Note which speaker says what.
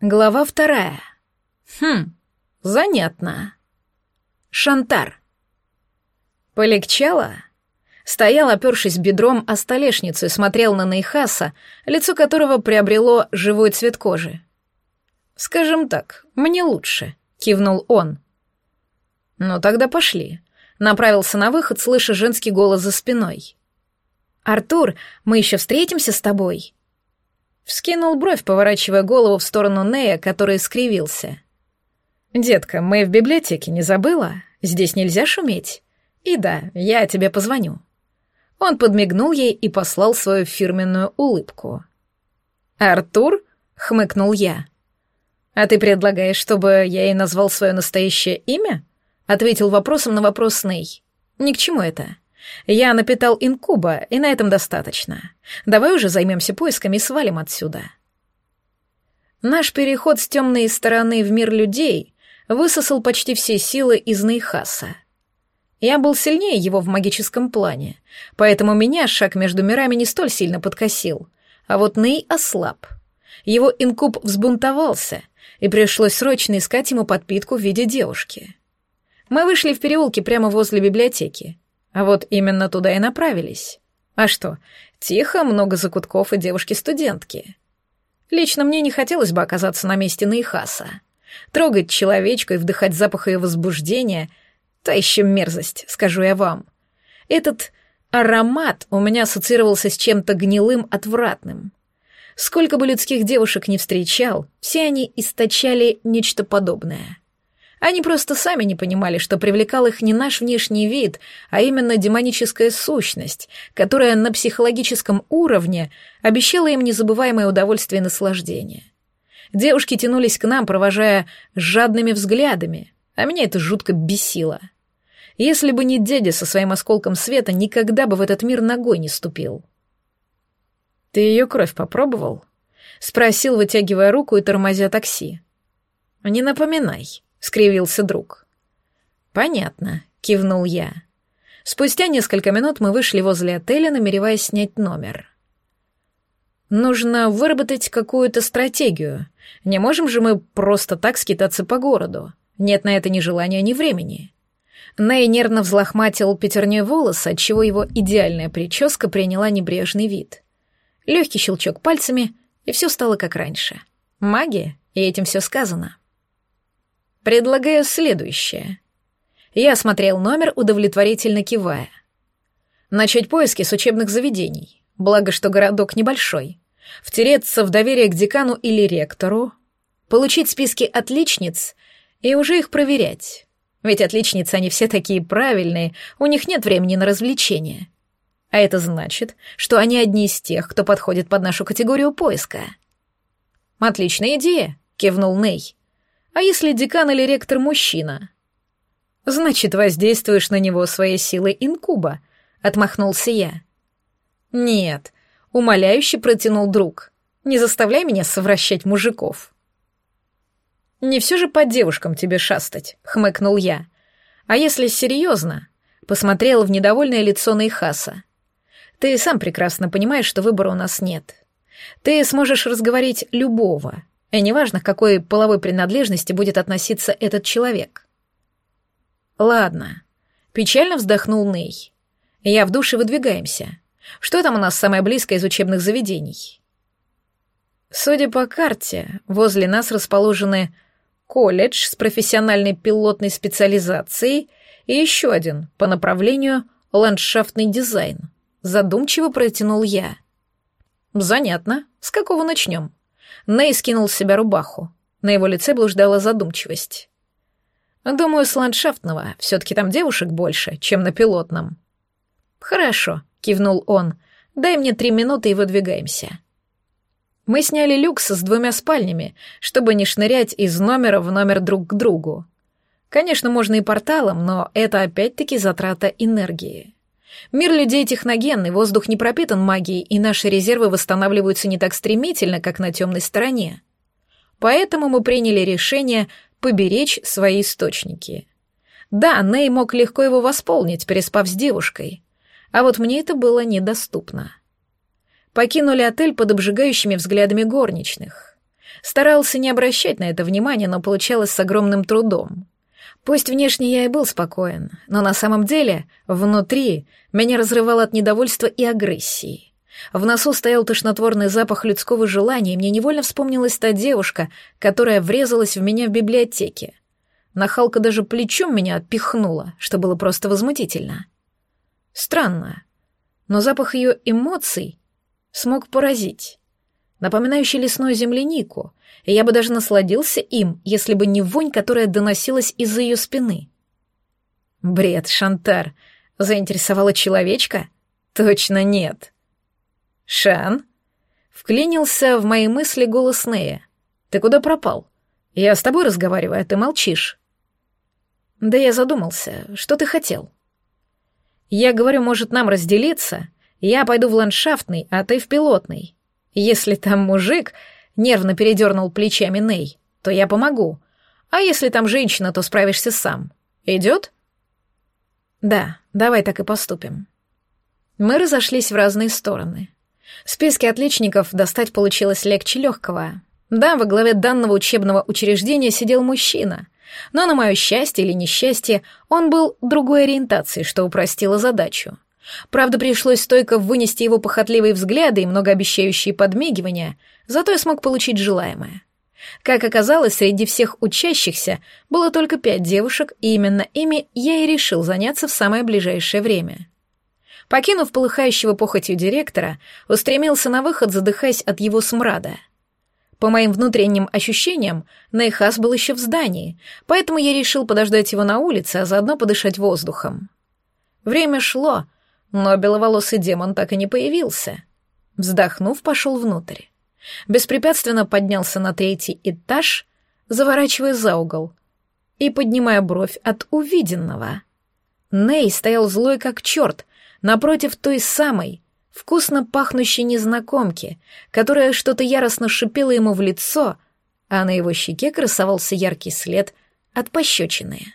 Speaker 1: Глава вторая. Хм, занятно. Шантар. Полегчало? Стоял, опершись бедром о столешницу и смотрел на Нейхаса, лицо которого приобрело живой цвет кожи. «Скажем так, мне лучше», — кивнул он. «Ну тогда пошли», — направился на выход, слыша женский голос за спиной. «Артур, мы еще встретимся с тобой?» Вскинул бровь, поворачивая голову в сторону Нея, который скривился. «Детка, мы в библиотеке, не забыла? Здесь нельзя шуметь. И да, я тебе позвоню». Он подмигнул ей и послал свою фирменную улыбку. «Артур?» — хмыкнул я. «А ты предлагаешь, чтобы я ей назвал свое настоящее имя?» — ответил вопросом на вопрос Ней. «Ни к чему это». Я напитал инкуба, и на этом достаточно. Давай уже займемся поисками и свалим отсюда. Наш переход с темной стороны в мир людей высосал почти все силы из Нейхаса. Я был сильнее его в магическом плане, поэтому меня шаг между мирами не столь сильно подкосил, а вот Ней ослаб. Его инкуб взбунтовался, и пришлось срочно искать ему подпитку в виде девушки. Мы вышли в переулке прямо возле библиотеки. А вот именно туда и направились. А что, тихо, много закутков и девушки-студентки. Лично мне не хотелось бы оказаться на месте Наихаса. Трогать человечку и вдыхать запах ее возбуждения — та еще мерзость, скажу я вам. Этот аромат у меня ассоциировался с чем-то гнилым, отвратным. Сколько бы людских девушек не встречал, все они источали нечто подобное — они просто сами не понимали, что привлекал их не наш внешний вид, а именно демоническая сущность, которая на психологическом уровне обещала им незабываемое удовольствие и наслаждение. Девушки тянулись к нам, провожая жадными взглядами, а меня это жутко бесило. Если бы не дядя со своим осколком света, никогда бы в этот мир ногой не ступил. «Ты ее кровь попробовал?» — спросил, вытягивая руку и тормозя такси. «Не напоминай», — скривился друг. «Понятно», — кивнул я. Спустя несколько минут мы вышли возле отеля, намереваясь снять номер. «Нужно выработать какую-то стратегию. Не можем же мы просто так скитаться по городу. Нет на это ни желания, ни времени». Ней нервно взлохматил пятерней волосы, отчего его идеальная прическа приняла небрежный вид. Легкий щелчок пальцами, и все стало как раньше. Магия, и этим все сказано. Предлагаю следующее. Я осмотрел номер, удовлетворительно кивая. Начать поиски с учебных заведений. Благо, что городок небольшой. Втереться в доверие к декану или ректору. Получить списки отличниц и уже их проверять. Ведь отличницы, они все такие правильные, у них нет времени на развлечения. А это значит, что они одни из тех, кто подходит под нашу категорию поиска. «Отличная идея», — кивнул Ней. А если декан или ректор мужчина? Значит, воздействуешь на него своей силой инкуба, отмахнулся я. Нет, умоляюще протянул друг. Не заставляй меня совращать мужиков. Не все же по девушкам тебе шастать, хмыкнул я. А если серьезно? Посмотрел в недовольное лицо Нейхаса. Ты сам прекрасно понимаешь, что выбора у нас нет. Ты сможешь разговорить любого, и неважно, к какой половой принадлежности будет относиться этот человек. Ладно. Печально вздохнул Ней. Я в душе выдвигаемся. Что там у нас самое близкое из учебных заведений? Судя по карте, возле нас расположены колледж с профессиональной пилотной специализацией и еще один по направлению ландшафтный дизайн. Задумчиво протянул я. Занятно. С какого начнем? Ней скинул с себя рубаху. На его лице блуждала задумчивость. «Думаю, с ландшафтного. Все-таки там девушек больше, чем на пилотном». «Хорошо», — кивнул он. «Дай мне три минуты и выдвигаемся». Мы сняли люкс с двумя спальнями, чтобы не шнырять из номера в номер друг к другу. Конечно, можно и порталом, но это опять-таки затрата энергии. Мир людей техногенный, воздух не пропитан магией, и наши резервы восстанавливаются не так стремительно, как на темной стороне. Поэтому мы приняли решение поберечь свои источники. Да, Ней мог легко его восполнить, переспав с девушкой. А вот мне это было недоступно. Покинули отель под обжигающими взглядами горничных. Старался не обращать на это внимания, но получалось с огромным трудом. Пусть внешне я и был спокоен, но на самом деле внутри меня разрывало от недовольства и агрессии. В носу стоял тошнотворный запах людского желания, и мне невольно вспомнилась та девушка, которая врезалась в меня в библиотеке. Нахалка даже плечом меня отпихнула, что было просто возмутительно. Странно, но запах ее эмоций смог поразить. Напоминающий лесную землянику, и я бы даже насладился им, если бы не вонь, которая доносилась из-за ее спины. Бред, Шантар. Заинтересовала человечка? Точно нет. Шан? Вклинился в мои мысли голос Нея. Ты куда пропал? Я с тобой разговариваю, а ты молчишь. Да я задумался, что ты хотел? Я говорю, может, нам разделиться? Я пойду в ландшафтный, а ты в пилотный. Если там мужик, нервно передернул плечами Ней, то я помогу. А если там женщина, то справишься сам. Идет? Да, давай так и поступим. Мы разошлись в разные стороны. Списки отличников достать получилось легче легкого. Да, во главе данного учебного учреждения сидел мужчина, но на мое счастье или несчастье он был другой ориентации, что упростило задачу. Правда, пришлось стойко вынести его похотливые взгляды и многообещающие подмигивания, зато я смог получить желаемое. Как оказалось, среди всех учащихся было только пять девушек, и именно ими я и решил заняться в самое ближайшее время. Покинув полыхающего похотью директора, устремился на выход, задыхаясь от его смрада. По моим внутренним ощущениям, Нейхас был еще в здании, поэтому я решил подождать его на улице, а заодно подышать воздухом. Время шло, но беловолосый демон так и не появился. Вздохнув, пошел внутрь. Беспрепятственно поднялся на третий этаж, заворачивая за угол и поднимая бровь от увиденного. Ней стоял злой как черт, напротив той самой, вкусно пахнущей незнакомки, которая что-то яростно шипела ему в лицо, а на его щеке красовался яркий след от пощечины.